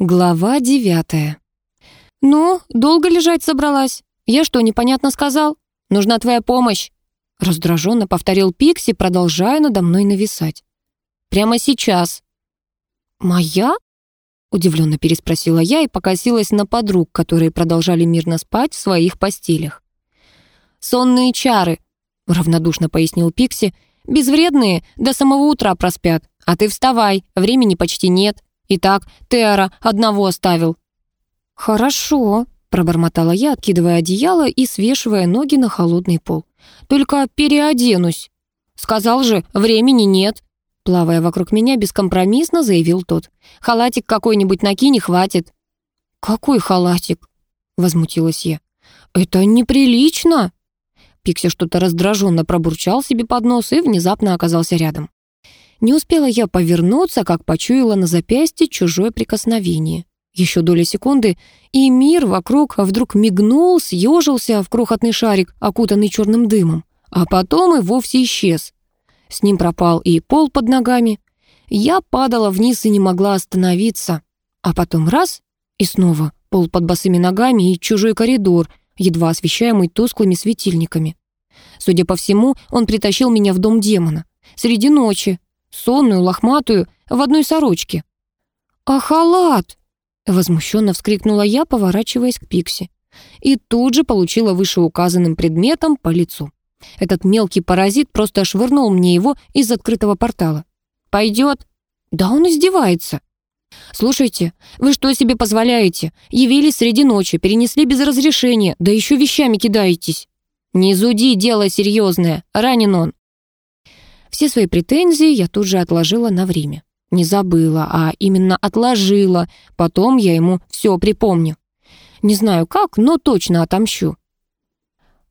Глава девятая. «Ну, долго лежать собралась? Я что, непонятно сказал? Нужна твоя помощь!» Раздраженно повторил Пикси, продолжая надо мной нависать. «Прямо сейчас!» «Моя?» Удивленно переспросила я и покосилась на подруг, которые продолжали мирно спать в своих постелях. «Сонные чары», — равнодушно пояснил Пикси, «безвредные, до самого утра проспят. А ты вставай, времени почти нет. Итак, Теора одного оставил». «Хорошо», — пробормотала я, откидывая одеяло и свешивая ноги на холодный пол. «Только переоденусь». «Сказал же, времени нет», — плавая вокруг меня, бескомпромиссно заявил тот. «Халатик какой-нибудь накинь, хватит». «Какой халатик?» — возмутилась я. «Это неприлично!» Пикси что-то раздраженно пробурчал себе под нос и внезапно оказался рядом. Не успела я повернуться, как почуяла на запястье чужое прикосновение. Еще доля секунды, и мир вокруг вдруг мигнул, съежился в крохотный шарик, окутанный черным дымом, а потом и вовсе исчез. С ним пропал и пол под ногами. Я падала вниз и не могла остановиться. А потом раз — и снова пол под босыми ногами и чужой коридор, едва освещаемый тусклыми светильниками. Судя по всему, он притащил меня в дом демона. Среди ночи, сонную, лохматую, в одной сорочке. «А халат?» — возмущенно вскрикнула я, поворачиваясь к Пикси. И тут же получила вышеуказанным предметом по лицу. Этот мелкий паразит просто швырнул мне его из открытого портала. «Пойдет?» «Да он издевается». «Слушайте, вы что себе позволяете? Явились среди ночи, перенесли без разрешения, да еще вещами кидаетесь». «Не зуди, дело серьезное, ранен он». Все свои претензии я тут же отложила на время. Не забыла, а именно отложила. Потом я ему все припомню. Не знаю как, но точно отомщу.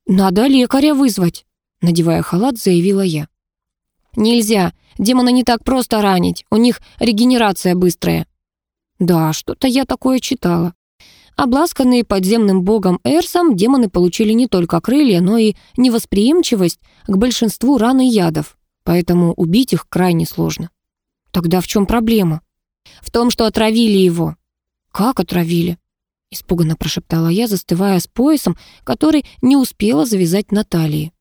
«Надо лекаря вызвать», — надевая халат, заявила я. «Нельзя. Демона не так просто ранить. У них регенерация быстрая». «Да, что-то я такое читала». Обласканные подземным богом Эрсом, демоны получили не только крылья, но и невосприимчивость к большинству ран и ядов поэтому убить их крайне сложно. Тогда в чем проблема? В том, что отравили его. Как отравили? Испуганно прошептала я, застывая с поясом, который не успела завязать на талии.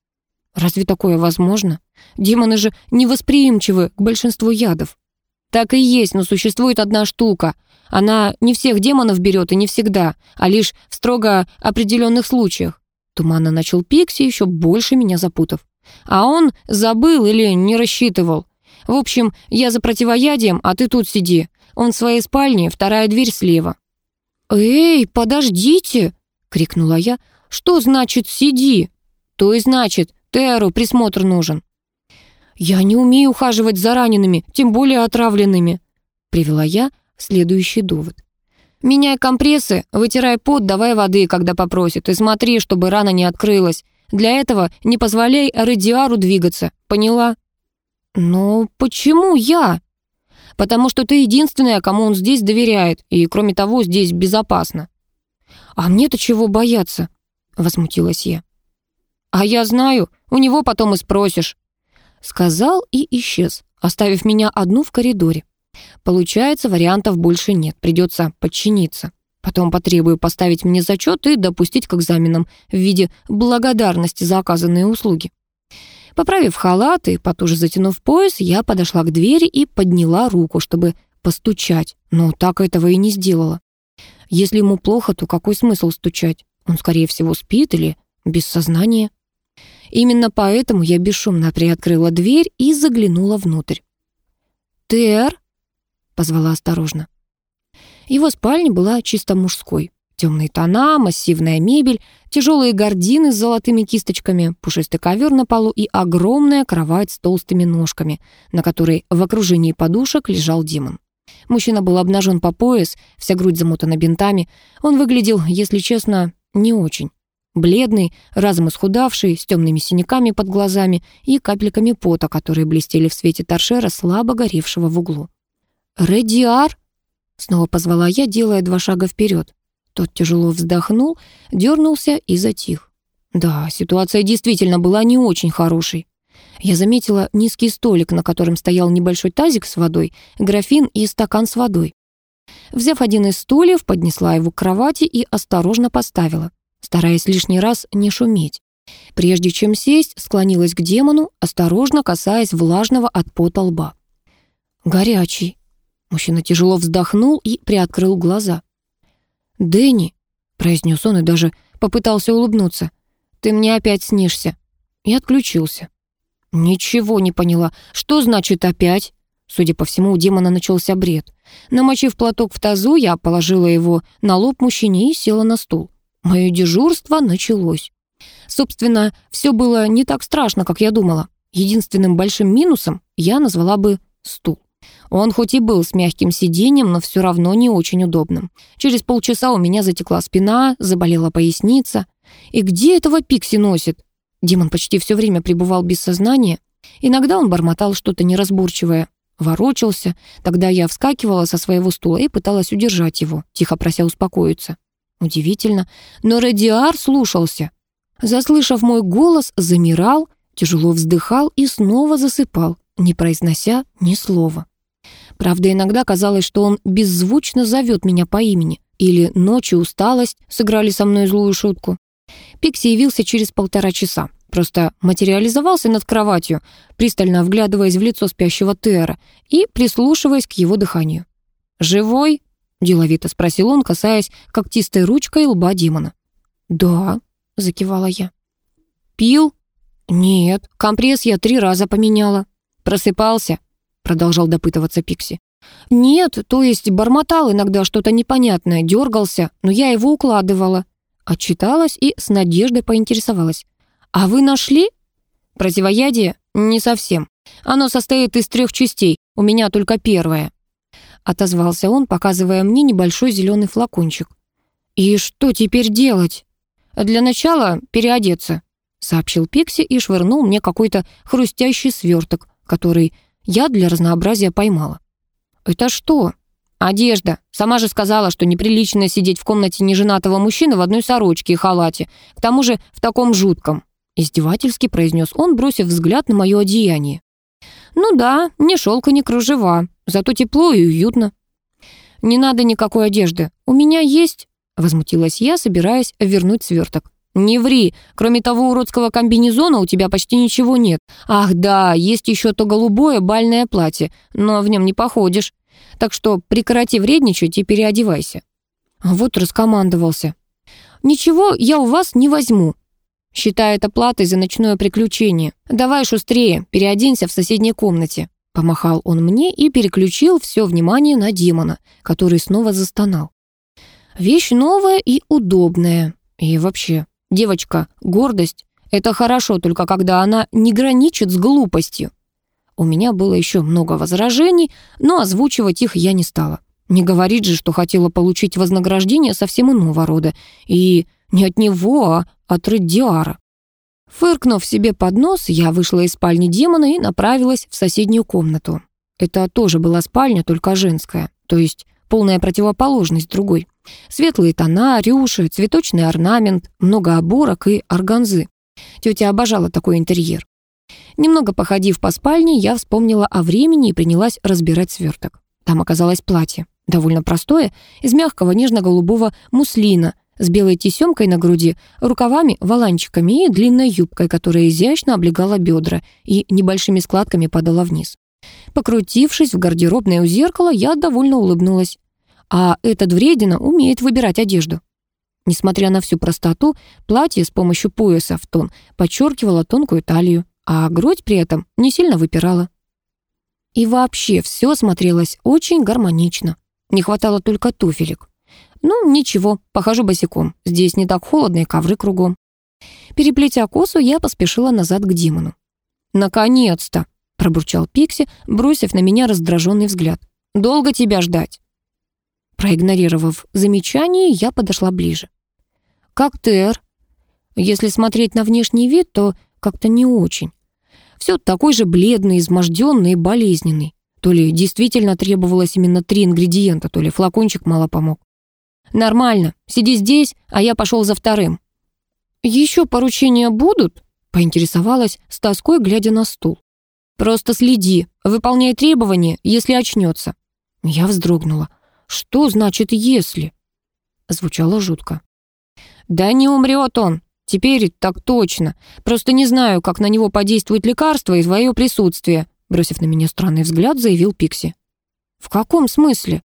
Разве такое возможно? Демоны же невосприимчивы к большинству ядов. Так и есть, но существует одна штука. Она не всех демонов берет и не всегда, а лишь в строго определенных случаях. Туманно начал Пикси, еще больше меня запутав. А он забыл или не рассчитывал. В общем, я за противоядием, а ты тут сиди. Он в своей спальне, вторая дверь слева». «Эй, подождите!» — крикнула я. «Что значит «сиди»?» «То и значит, Теру присмотр нужен». «Я не умею ухаживать за ранеными, тем более отравленными», — привела я следующий довод. «Меняй компрессы, вытирай пот, давай воды, когда попросит, и смотри, чтобы рана не открылась. Для этого не позволяй Радиару двигаться, поняла?» «Но почему я?» «Потому что ты единственная, кому он здесь доверяет, и, кроме того, здесь безопасно». «А мне-то чего бояться?» — возмутилась я. «А я знаю, у него потом и спросишь», — сказал и исчез, оставив меня одну в коридоре. Получается, вариантов больше нет, придется подчиниться. Потом потребую поставить мне зачет и допустить к экзаменам в виде благодарности за оказанные услуги. Поправив халат и потуже затянув пояс, я подошла к двери и подняла руку, чтобы постучать, но так этого и не сделала. Если ему плохо, то какой смысл стучать? Он, скорее всего, спит или без сознания. Именно поэтому я бесшумно приоткрыла дверь и заглянула внутрь. «Тер?» — позвала осторожно. Его спальня была чисто мужской. Темные тона, массивная мебель, тяжелые гардины с золотыми кисточками, пушистый ковер на полу и огромная кровать с толстыми ножками, на которой в окружении подушек лежал Димон. Мужчина был обнажен по пояс, вся грудь замотана бинтами. Он выглядел, если честно, не очень. Бледный, разом исхудавший, с темными синяками под глазами и капельками пота, которые блестели в свете торшера, слабо горевшего в углу. «Редиар?» Снова позвала я, делая два шага вперед. Тот тяжело вздохнул, дернулся и затих. Да, ситуация действительно была не очень хорошей. Я заметила низкий столик, на котором стоял небольшой тазик с водой, графин и стакан с водой. Взяв один из стульев, поднесла его к кровати и осторожно поставила, стараясь лишний раз не шуметь. Прежде чем сесть, склонилась к демону, осторожно касаясь влажного от пота лба. «Горячий». Мужчина тяжело вздохнул и приоткрыл глаза. «Дэнни», — произнес он и даже попытался улыбнуться, «ты мне опять снишься». И отключился. Ничего не поняла. Что значит «опять»? Судя по всему, у демона начался бред. Намочив платок в тазу, я положила его на лоб мужчине и села на стул. Мое дежурство началось. Собственно, все было не так страшно, как я думала. Единственным большим минусом я назвала бы стул. Он хоть и был с мягким сиденьем, но все равно не очень удобным. Через полчаса у меня затекла спина, заболела поясница. И где этого Пикси носит? Димон почти все время пребывал без сознания. Иногда он бормотал что-то неразборчивое, ворочался. Тогда я вскакивала со своего стула и пыталась удержать его, тихо прося успокоиться. Удивительно, но Радиар слушался. Заслышав мой голос, замирал, тяжело вздыхал и снова засыпал, не произнося ни слова. Правда, иногда казалось, что он беззвучно зовет меня по имени, или ночью усталость сыграли со мной злую шутку. Пикси явился через полтора часа. Просто материализовался над кроватью, пристально вглядываясь в лицо спящего Тера и прислушиваясь к его дыханию. «Живой?» — деловито спросил он, касаясь когтистой ручкой лба Димона. «Да», — закивала я. «Пил?» «Нет, компресс я три раза поменяла». «Просыпался?» — продолжал допытываться Пикси. «Нет, то есть бормотал иногда что-то непонятное, дергался, но я его укладывала». Отчиталась и с надеждой поинтересовалась. «А вы нашли?» «Противоядие? Не совсем. Оно состоит из трех частей, у меня только первая». Отозвался он, показывая мне небольшой зеленый флакончик. «И что теперь делать?» «Для начала переодеться», — сообщил Пикси и швырнул мне какой-то хрустящий сверток, который я для разнообразия поймала. «Это что?» «Одежда. Сама же сказала, что неприлично сидеть в комнате неженатого мужчины в одной сорочке и халате, к тому же в таком жутком», — издевательски произнес он, бросив взгляд на мое одеяние. «Ну да, ни шелка, ни кружева, зато тепло и уютно». «Не надо никакой одежды. У меня есть...» — возмутилась я, собираясь вернуть сверток. «Не ври, кроме того уродского комбинезона у тебя почти ничего нет. Ах да, есть еще то голубое бальное платье, но в нем не походишь. Так что прекрати вредничать и переодевайся». Вот раскомандовался. «Ничего я у вас не возьму». Считай это платой за ночное приключение. Давай шустрее, переоденься в соседней комнате. Помахал он мне и переключил все внимание на демона, который снова застонал. Вещь новая и удобная. И вообще, девочка, гордость — это хорошо, только когда она не граничит с глупостью. У меня было еще много возражений, но озвучивать их я не стала. Не говорит же, что хотела получить вознаграждение совсем иного рода. И не от него, а от Редиара. Фыркнув себе под нос, я вышла из спальни демона и направилась в соседнюю комнату. Это тоже была спальня, только женская, то есть полная противоположность другой. Светлые тона, рюши, цветочный орнамент, много оборок и органзы. Тетя обожала такой интерьер. Немного походив по спальне, я вспомнила о времени и принялась разбирать сверток. Там оказалось платье, довольно простое, из мягкого нежно-голубого муслина, с белой тесемкой на груди, рукавами-воланчиками и длинной юбкой, которая изящно облегала бедра и небольшими складками падала вниз. Покрутившись в гардеробное у зеркала, я довольно улыбнулась. А этот вредина умеет выбирать одежду. Несмотря на всю простоту, платье с помощью пояса в тон подчеркивало тонкую талию а грудь при этом не сильно выпирала. И вообще все смотрелось очень гармонично. Не хватало только туфелек. Ну, ничего, похожу босиком. Здесь не так холодно и ковры кругом. Переплетя косу, я поспешила назад к Димону. «Наконец-то!» — пробурчал Пикси, бросив на меня раздраженный взгляд. «Долго тебя ждать?» Проигнорировав замечание, я подошла ближе. «Как Тер?» Если смотреть на внешний вид, то как-то не очень. Все такой же бледный, изможденный и болезненный. То ли действительно требовалось именно три ингредиента, то ли флакончик мало помог. «Нормально. Сиди здесь, а я пошел за вторым». «Еще поручения будут?» — поинтересовалась с тоской, глядя на стул. «Просто следи, выполняй требования, если очнется». Я вздрогнула. «Что значит «если»?» Звучало жутко. «Да не умрет он. Теперь так точно. Просто не знаю, как на него подействует лекарство и твое присутствие», бросив на меня странный взгляд, заявил Пикси. «В каком смысле?»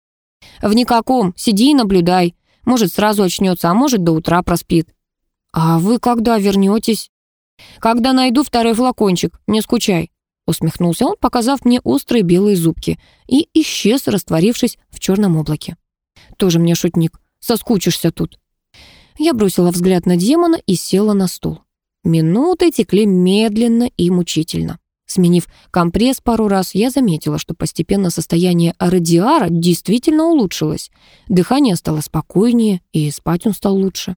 «В никаком. Сиди и наблюдай. Может, сразу очнется, а может, до утра проспит». «А вы когда вернетесь?» «Когда найду второй флакончик, не скучай», усмехнулся он, показав мне острые белые зубки, и исчез, растворившись в черном облаке. «Тоже мне шутник, соскучишься тут». Я бросила взгляд на демона и села на стул. Минуты текли медленно и мучительно. Сменив компресс пару раз, я заметила, что постепенно состояние радиара действительно улучшилось. Дыхание стало спокойнее, и спать он стал лучше.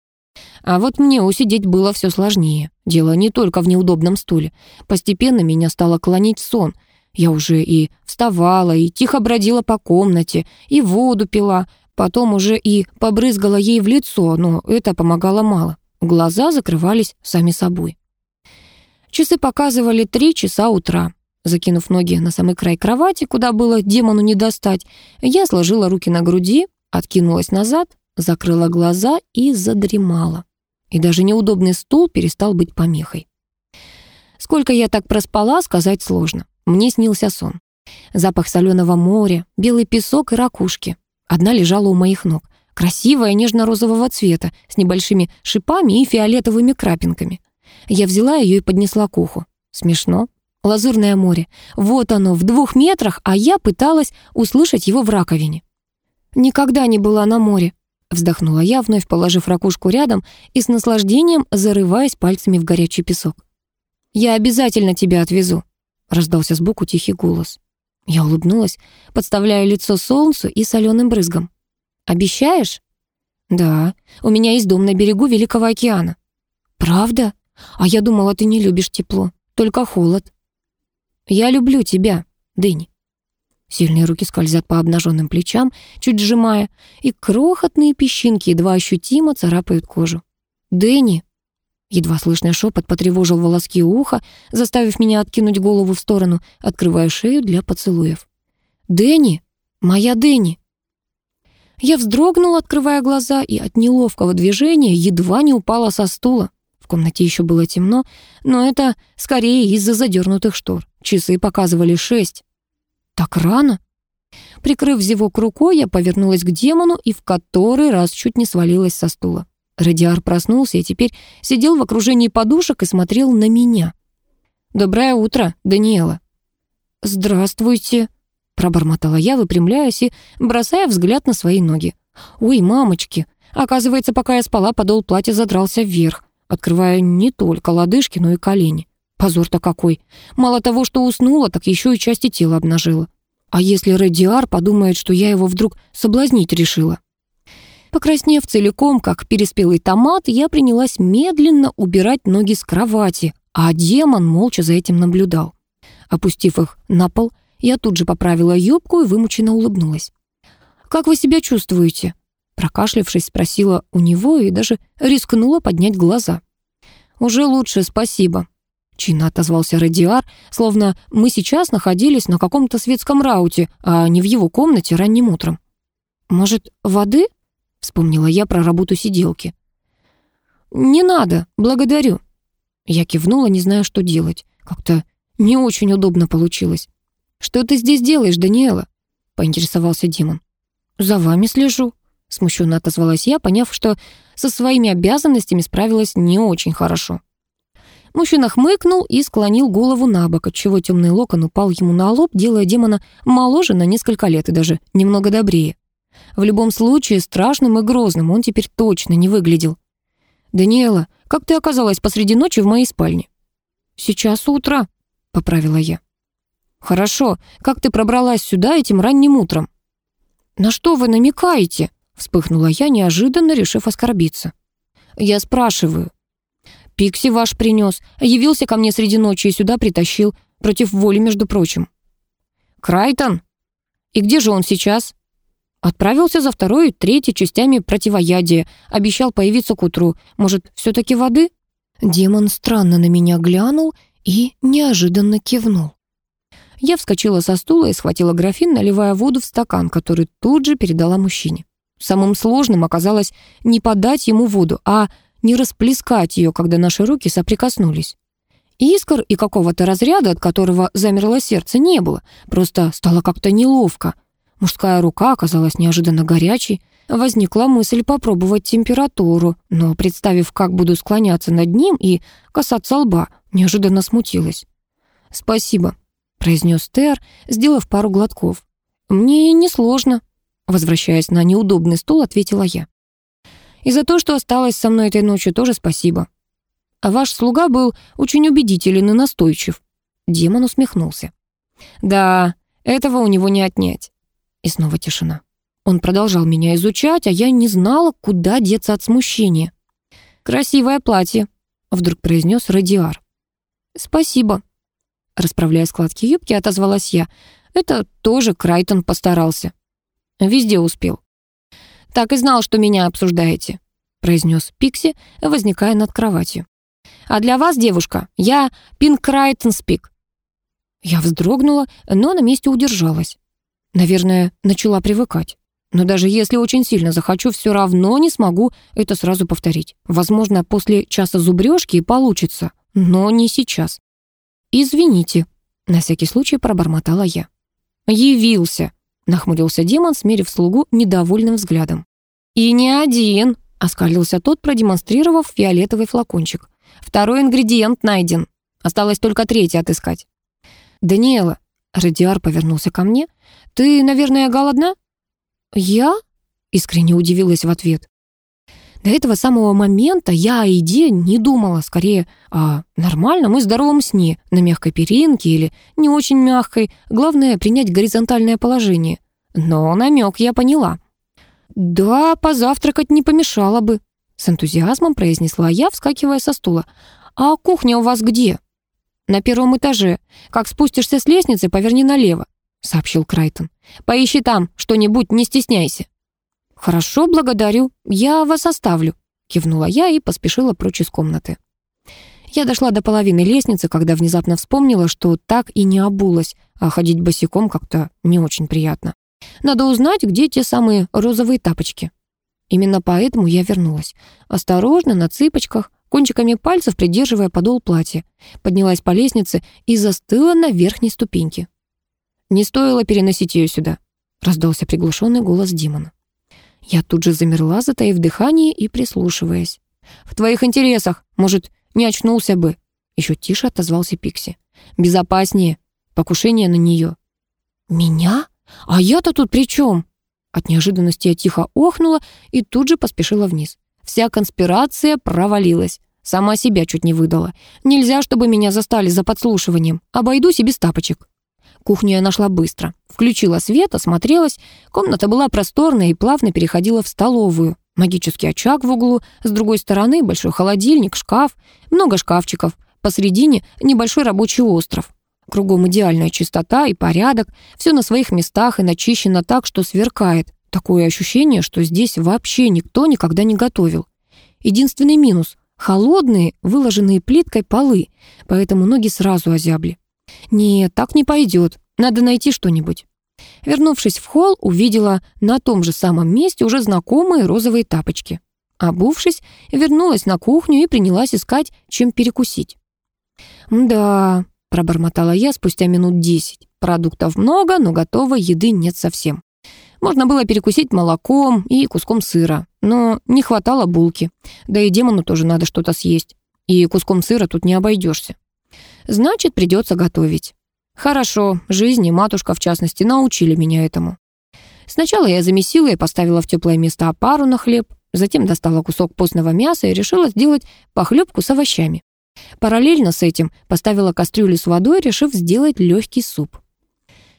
А вот мне усидеть было все сложнее. Дело не только в неудобном стуле. Постепенно меня стало клонить сон. Я уже и вставала, и тихо бродила по комнате, и воду пила, потом уже и побрызгала ей в лицо, но это помогало мало. Глаза закрывались сами собой. Часы показывали три часа утра. Закинув ноги на самый край кровати, куда было демону не достать, я сложила руки на груди, откинулась назад, закрыла глаза и задремала. И даже неудобный стул перестал быть помехой. Сколько я так проспала, сказать сложно. Мне снился сон. Запах соленого моря, белый песок и ракушки. Одна лежала у моих ног. Красивая, нежно-розового цвета, с небольшими шипами и фиолетовыми крапинками. Я взяла ее и поднесла к уху. Смешно. Лазурное море. Вот оно, в двух метрах, а я пыталась услышать его в раковине. Никогда не была на море. Вздохнула я, вновь положив ракушку рядом и с наслаждением зарываясь пальцами в горячий песок. «Я обязательно тебя отвезу», — раздался сбоку тихий голос. Я улыбнулась, подставляя лицо солнцу и соленым брызгам. «Обещаешь?» «Да, у меня есть дом на берегу Великого океана». «Правда? А я думала, ты не любишь тепло, только холод». «Я люблю тебя, Дэнни». Сильные руки скользят по обнаженным плечам, чуть сжимая, и крохотные песчинки едва ощутимо царапают кожу. «Дэнни!» Едва слышный шепот потревожил волоски уха, заставив меня откинуть голову в сторону, открывая шею для поцелуев. «Дэнни! Моя Дэнни!» Я вздрогнула, открывая глаза, и от неловкого движения едва не упала со стула. В комнате еще было темно, но это скорее из-за задернутых штор. Часы показывали шесть. Так рано? Прикрыв зевок рукой, я повернулась к демону и в который раз чуть не свалилась со стула. Радиар проснулся и теперь сидел в окружении подушек и смотрел на меня. «Доброе утро, Даниэла». «Здравствуйте», — пробормотала я, выпрямляясь и бросая взгляд на свои ноги. «Ой, мамочки, оказывается, пока я спала, подол платья задрался вверх, открывая не только лодыжки, но и колени. Позор-то какой. Мало того, что уснула, так еще и части тела обнажила. А если Радиар подумает, что я его вдруг соблазнить решила? Покраснев целиком, как переспелый томат, я принялась медленно убирать ноги с кровати, а демон молча за этим наблюдал. Опустив их на пол, я тут же поправила юбку и вымученно улыбнулась. «Как вы себя чувствуете?» Прокашлявшись, спросила у него и даже рискнула поднять глаза. «Уже лучше, спасибо», Чинно отозвался Радиар, словно мы сейчас находились на каком-то светском рауте, а не в его комнате ранним утром. «Может, воды?» — вспомнила я про работу сиделки. «Не надо, благодарю». Я кивнула, не зная, что делать. Как-то не очень удобно получилось. «Что ты здесь делаешь, Даниэла?» — поинтересовался Димон. «За вами слежу», — смущенно отозвалась я, поняв, что со своими обязанностями справилась не очень хорошо. Мужчина хмыкнул и склонил голову на бок, отчего темный локон упал ему на лоб, делая демона моложе на несколько лет и даже немного добрее. В любом случае, страшным и грозным он теперь точно не выглядел. «Даниэла, как ты оказалась посреди ночи в моей спальне?» «Сейчас утро», — поправила я. «Хорошо. Как ты пробралась сюда этим ранним утром?» «На что вы намекаете?» — вспыхнула я, неожиданно решив оскорбиться. «Я спрашиваю, Пикси ваш принес. Явился ко мне среди ночи и сюда притащил. Против воли, между прочим. Крайтон? И где же он сейчас? Отправился за второй и третьей частями противоядия. Обещал появиться к утру. Может, все-таки воды? Демон странно на меня глянул и неожиданно кивнул. Я вскочила со стула и схватила графин, наливая воду в стакан, который тут же передала мужчине. Самым сложным оказалось не подать ему воду, а не расплескать ее, когда наши руки соприкоснулись. Искр и какого-то разряда, от которого замерло сердце, не было. Просто стало как-то неловко. Мужская рука оказалась неожиданно горячей. Возникла мысль попробовать температуру, но, представив, как буду склоняться над ним и касаться лба, неожиданно смутилась. «Спасибо», — произнес Тер, сделав пару глотков. «Мне несложно», — возвращаясь на неудобный стул, ответила я. «И за то, что осталась со мной этой ночью, тоже спасибо. А ваш слуга был очень убедителен и настойчив». Демон усмехнулся. «Да, этого у него не отнять». И снова тишина. Он продолжал меня изучать, а я не знала, куда деться от смущения. «Красивое платье», — вдруг произнес Радиар. «Спасибо», — расправляя складки юбки, отозвалась я. «Это тоже Крайтон постарался. Везде успел». «Так и знал, что меня обсуждаете», — произнес Пикси, возникая над кроватью. «А для вас, девушка, я Пинк Крайтон Спик». Я вздрогнула, но на месте удержалась. Наверное, начала привыкать. Но даже если очень сильно захочу, все равно не смогу это сразу повторить. Возможно, после часа зубрежки получится, но не сейчас. «Извините», — на всякий случай пробормотала я. «Явился», — нахмурился демон, смерив слугу недовольным взглядом. «И не один», — оскалился тот, продемонстрировав фиолетовый флакончик. «Второй ингредиент найден. Осталось только третий отыскать». «Даниэла», — Радиар повернулся ко мне, — «ты, наверное, голодна?» «Я?» — искренне удивилась в ответ. До этого самого момента я о еде не думала, скорее о нормальном и здоровом сне, на мягкой перинке или не очень мягкой, главное принять горизонтальное положение. Но намек я поняла. «Да, позавтракать не помешало бы», — с энтузиазмом произнесла я, вскакивая со стула. «А кухня у вас где?» «На первом этаже. Как спустишься с лестницы, поверни налево сообщил Крайтон. «Поищи там что-нибудь, не стесняйся». «Хорошо, благодарю. Я вас оставлю», — кивнула я и поспешила прочь из комнаты. Я дошла до половины лестницы, когда внезапно вспомнила, что так и не обулась, а ходить босиком как-то не очень приятно. Надо узнать, где те самые розовые тапочки. Именно поэтому я вернулась. Осторожно, на цыпочках, кончиками пальцев придерживая подол платья. Поднялась по лестнице и застыла на верхней ступеньке. Не стоило переносить ее сюда», — раздался приглушенный голос Димона. Я тут же замерла, затаив дыхание и прислушиваясь. «В твоих интересах, может, не очнулся бы?» Еще тише отозвался Пикси. «Безопаснее. Покушение на нее». «Меня? А я-то тут при чем?» От неожиданности я тихо охнула и тут же поспешила вниз. Вся конспирация провалилась. Сама себя чуть не выдала. Нельзя, чтобы меня застали за подслушиванием. Обойдусь и без тапочек. Кухню я нашла быстро. Включила свет, осмотрелась. Комната была просторная и плавно переходила в столовую. Магический очаг в углу, с другой стороны большой холодильник, шкаф, много шкафчиков. Посредине небольшой рабочий остров. Кругом идеальная чистота и порядок, все на своих местах и начищено так, что сверкает. Такое ощущение, что здесь вообще никто никогда не готовил. Единственный минус — холодные, выложенные плиткой полы, поэтому ноги сразу озябли. Нет, так не пойдет. Надо найти что-нибудь. Вернувшись в холл, увидела на том же самом месте уже знакомые розовые тапочки. Обувшись, вернулась на кухню и принялась искать, чем перекусить. «Да», — пробормотала я спустя минут десять. «Продуктов много, но готовой еды нет совсем. Можно было перекусить молоком и куском сыра, но не хватало булки. Да и демону тоже надо что-то съесть. И куском сыра тут не обойдешься. Значит, придется готовить. Хорошо, жизнь и матушка, в частности, научили меня этому. Сначала я замесила и поставила в теплое место опару на хлеб, затем достала кусок постного мяса и решила сделать похлебку с овощами. Параллельно с этим поставила кастрюлю с водой, решив сделать легкий суп.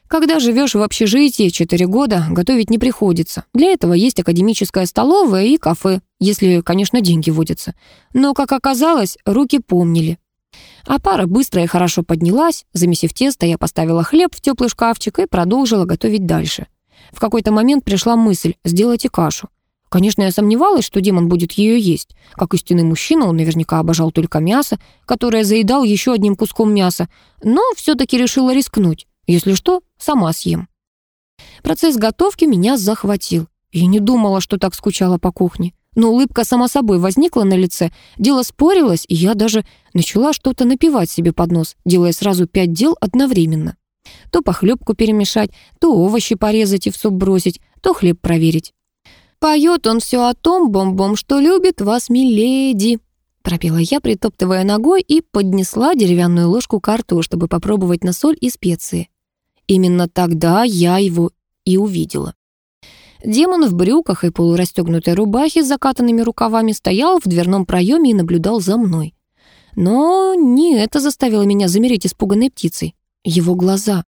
Когда живешь в общежитии 4 года, готовить не приходится. Для этого есть академическая столовая и кафе, если, конечно, деньги водятся. Но, как оказалось, руки помнили. А пара быстро и хорошо поднялась. Замесив тесто, я поставила хлеб в теплый шкафчик и продолжила готовить дальше. В какой-то момент пришла мысль сделать и кашу. Конечно, я сомневалась, что демон будет ее есть. Как истинный мужчина, он наверняка обожал только мясо, которое заедал еще одним куском мяса, но все-таки решила рискнуть. Если что, сама съем. Процесс готовки меня захватил. Я не думала, что так скучала по кухне. Но улыбка сама собой возникла на лице, дело спорилось, и я даже начала что-то напивать себе под нос, делая сразу пять дел одновременно. То похлебку перемешать, то овощи порезать и в суп бросить, то хлеб проверить. «Поет он все о том, бом-бом, что любит вас, миледи», пропела я, притоптывая ногой, и поднесла деревянную ложку к рту, чтобы попробовать на соль и специи. Именно тогда я его и увидела. Демон в брюках и полурастегнутой рубахе с закатанными рукавами стоял в дверном проеме и наблюдал за мной. Но не это заставило меня замереть испуганной птицей. Его глаза.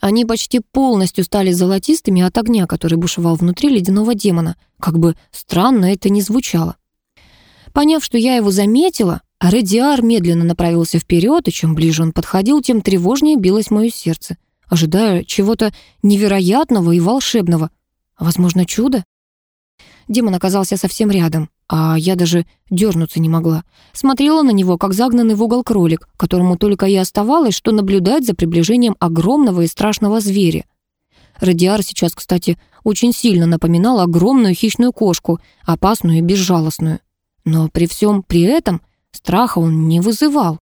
Они почти полностью стали золотистыми от огня, который бушевал внутри ледяного демона. Как бы странно это ни звучало. Поняв, что я его заметила, Редиар медленно направился вперед, и чем ближе он подходил, тем тревожнее билось мое сердце, ожидая чего-то невероятного и волшебного. Возможно, чудо? Демон оказался совсем рядом, а я даже дернуться не могла. Смотрела на него, как загнанный в угол кролик, которому только и оставалось, что наблюдать за приближением огромного и страшного зверя. Радиар сейчас, кстати, очень сильно напоминал огромную хищную кошку, опасную и безжалостную. Но при всем при этом страха он не вызывал.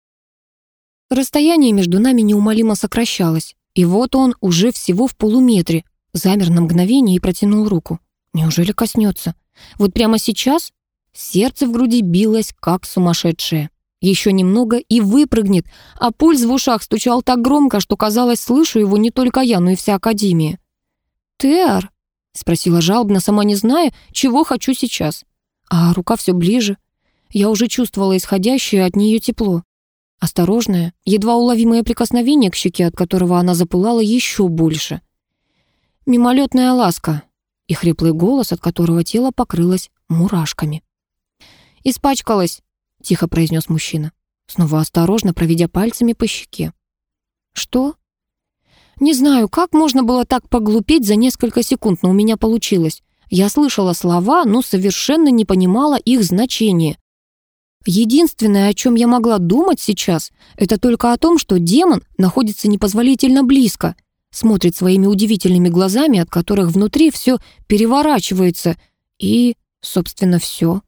Расстояние между нами неумолимо сокращалось, и вот он уже всего в полуметре, замер на мгновение и протянул руку. Неужели коснется? Вот прямо сейчас сердце в груди билось, как сумасшедшее. Еще немного и выпрыгнет, а пульс в ушах стучал так громко, что, казалось, слышу его не только я, но и вся Академия. «Теар?» — спросила жалобно, сама не зная, чего хочу сейчас. А рука все ближе. Я уже чувствовала исходящее от нее тепло. Осторожное, едва уловимое прикосновение к щеке, от которого она запылала еще больше. Мимолетная ласка и хриплый голос, от которого тело покрылось мурашками. «Испачкалась», — тихо произнес мужчина, снова осторожно проведя пальцами по щеке. «Что?» «Не знаю, как можно было так поглупеть за несколько секунд, но у меня получилось. Я слышала слова, но совершенно не понимала их значения. Единственное, о чем я могла думать сейчас, это только о том, что демон находится непозволительно близко, смотрит своими удивительными глазами, от которых внутри все переворачивается, и, собственно, все.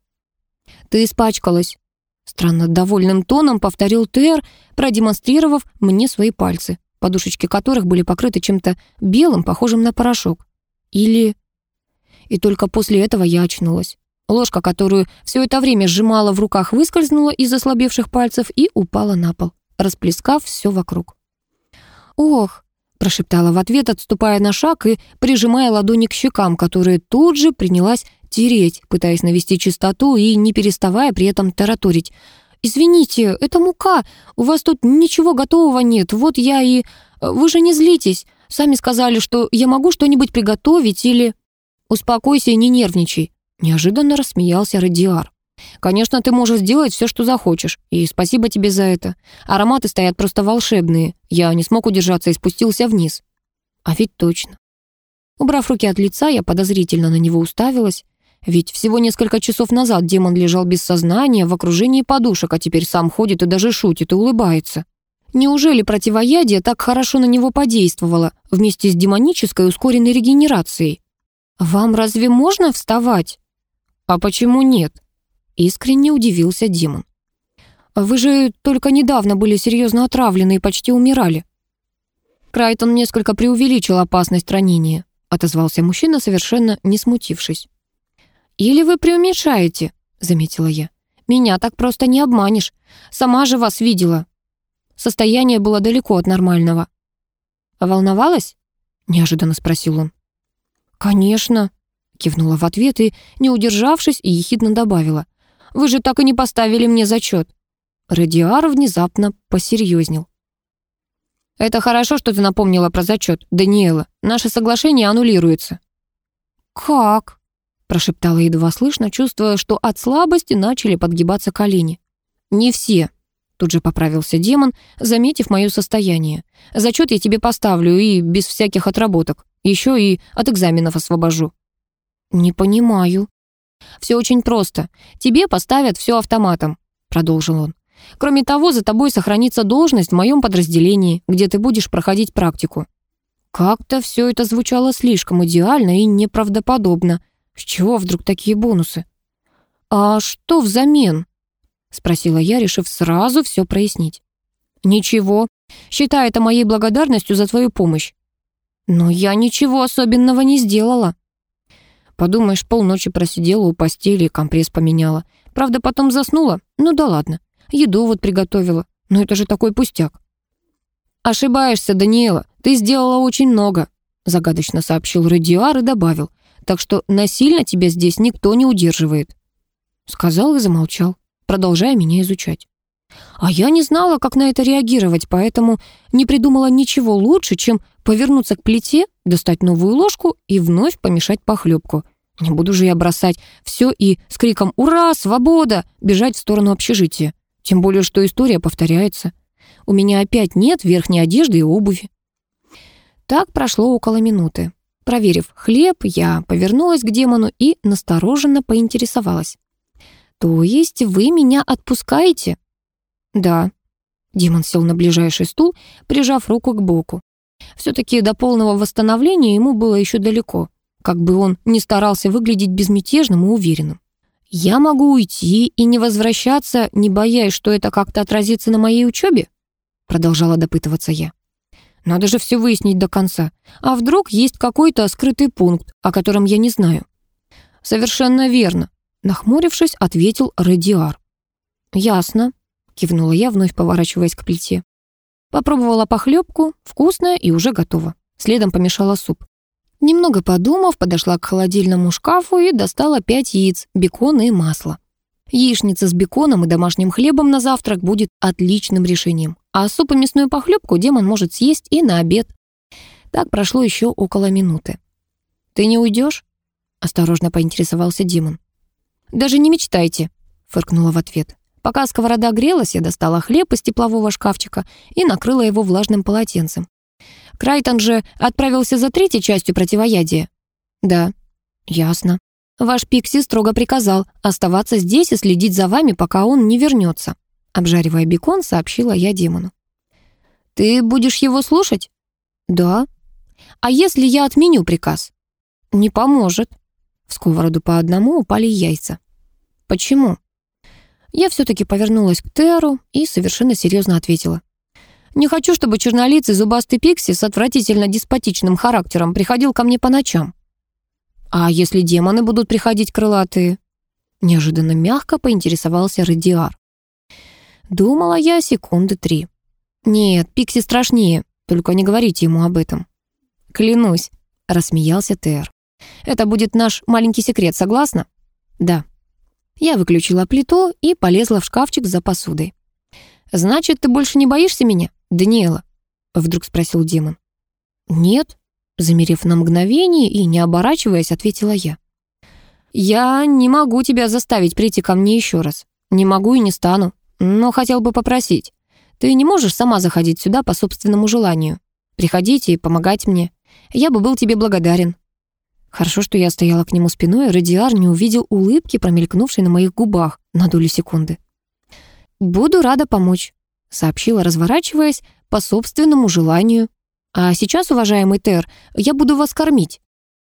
«Ты испачкалась», — странно довольным тоном повторил Тер, продемонстрировав мне свои пальцы, подушечки которых были покрыты чем-то белым, похожим на порошок. Или... И только после этого я очнулась. Ложка, которую все это время сжимала в руках, выскользнула из ослабевших пальцев и упала на пол, расплескав все вокруг. «Ох!» Прошептала в ответ, отступая на шаг и прижимая ладони к щекам, которые тут же принялась тереть, пытаясь навести чистоту и не переставая при этом тараторить. «Извините, это мука, у вас тут ничего готового нет, вот я и... Вы же не злитесь, сами сказали, что я могу что-нибудь приготовить или...» «Успокойся и не нервничай», — неожиданно рассмеялся Радиар. Конечно, ты можешь сделать все, что захочешь, и спасибо тебе за это. Ароматы стоят просто волшебные. Я не смог удержаться и спустился вниз. А ведь точно. Убрав руки от лица, я подозрительно на него уставилась. Ведь всего несколько часов назад демон лежал без сознания в окружении подушек, а теперь сам ходит и даже шутит и улыбается. Неужели противоядие так хорошо на него подействовало вместе с демонической ускоренной регенерацией? Вам разве можно вставать? А почему нет? Искренне удивился демон. «Вы же только недавно были серьезно отравлены и почти умирали». Крайтон несколько преувеличил опасность ранения, отозвался мужчина, совершенно не смутившись. «Или вы преуменьшаете», — заметила я. «Меня так просто не обманешь. Сама же вас видела». Состояние было далеко от нормального. «Волновалась?» — неожиданно спросил он. «Конечно», — кивнула в ответ и, не удержавшись, ехидно добавила. Вы же так и не поставили мне зачет». Радиар внезапно посерьезнел. «Это хорошо, что ты напомнила про зачет, Даниэла. Наше соглашение аннулируется». «Как?» — прошептала едва слышно, чувствуя, что от слабости начали подгибаться колени. «Не все», — тут же поправился демон, заметив мое состояние. «Зачет я тебе поставлю и без всяких отработок. Еще и от экзаменов освобожу». «Не понимаю», «Все очень просто. Тебе поставят все автоматом», — продолжил он. Кроме того, за тобой сохранится должность в моем подразделении, где ты будешь проходить практику». Как-то все это звучало слишком идеально и неправдоподобно. С чего вдруг такие бонусы? «А что взамен?» — спросила я, решив сразу все прояснить. «Ничего. Считай это моей благодарностью за твою помощь». «Но я ничего особенного не сделала». Подумаешь, полночи просидела у постели и компресс поменяла. Правда, потом заснула. Ну да ладно. Еду вот приготовила. Но это же такой пустяк. «Ошибаешься, Даниэла. Ты сделала очень много», — загадочно сообщил Радиар и добавил. «Так что насильно тебя здесь никто не удерживает». Сказал и замолчал, продолжая меня изучать. А я не знала, как на это реагировать, поэтому не придумала ничего лучше, чем повернуться к плите, достать новую ложку и вновь помешать похлебку. Не буду же я бросать все и с криком «Ура! Свобода!» бежать в сторону общежития. Тем более, что история повторяется. У меня опять нет верхней одежды и обуви. Так прошло около минуты. Проверив хлеб, я повернулась к демону и настороженно поинтересовалась. «То есть вы меня отпускаете?» «Да». Демон сел на ближайший стул, прижав руку к боку. Все-таки до полного восстановления ему было еще далеко, как бы он ни старался выглядеть безмятежным и уверенным. «Я могу уйти и не возвращаться, не боясь, что это как-то отразится на моей учебе?» Продолжала допытываться я. Надо же все выяснить до конца. А вдруг есть какой-то скрытый пункт, о котором я не знаю? Совершенно верно. Нахмурившись, ответил Радиар. Ясно. Кивнула я, вновь поворачиваясь к плите. Попробовала похлебку, вкусная и уже готова. Следом помешала суп. Немного подумав, подошла к холодильному шкафу и достала пять яиц, бекон и масло. Яичница с беконом и домашним хлебом на завтрак будет отличным решением. А суп и мясную похлебку демон может съесть и на обед. Так прошло еще около минуты. «Ты не уйдешь?» — осторожно поинтересовался демон. «Даже не мечтайте», — фыркнула в ответ. Пока сковорода грелась, я достала хлеб из теплового шкафчика и накрыла его влажным полотенцем. Крайтон же отправился за третьей частью противоядия. «Да, ясно. Ваш Пикси строго приказал оставаться здесь и следить за вами, пока он не вернется. Обжаривая бекон, сообщила я демону. Ты будешь его слушать? Да. А если я отменю приказ? Не поможет. В сковороду по одному упали яйца. Почему? Я все-таки повернулась к Теру и совершенно серьезно ответила. Не хочу, чтобы чернолицый зубастый Пикси с отвратительно деспотичным характером приходил ко мне по ночам. «А если демоны будут приходить крылатые?» Неожиданно мягко поинтересовался Радиар. Думала я секунды три. «Нет, Пикси страшнее, только не говорите ему об этом». «Клянусь», — рассмеялся Тер. «Это будет наш маленький секрет, согласна?» «Да». Я выключила плиту и полезла в шкафчик за посудой. «Значит, ты больше не боишься меня, Даниэла?» — вдруг спросил демон. «Нет», Замерев на мгновение и не оборачиваясь, ответила я. «Я не могу тебя заставить прийти ко мне еще раз. Не могу и не стану. Но хотел бы попросить. Ты не можешь сама заходить сюда по собственному желанию. Приходите и помогать мне. Я бы был тебе благодарен». Хорошо, что я стояла к нему спиной, и Радиар не увидел улыбки, промелькнувшей на моих губах на долю секунды. «Буду рада помочь», — сообщила, разворачиваясь по собственному желанию. А сейчас, уважаемый Тер, я буду вас кормить.